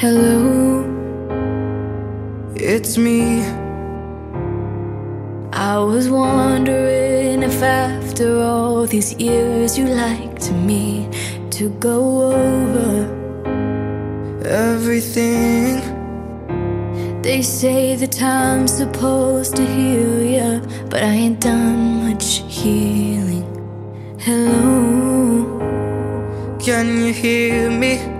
Hello, it's me. I was wondering if after all these years you liked me to go over everything. They say the time's supposed to heal ya, but I ain't done much healing. Hello, can you hear me?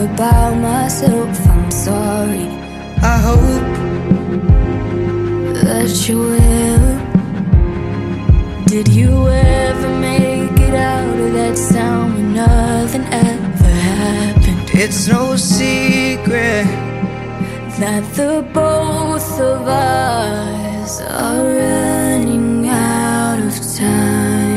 about myself. I'm sorry. I hope that you will. Did you ever make it out of that sound when nothing ever happened? It's no secret that the both of us are running out of time.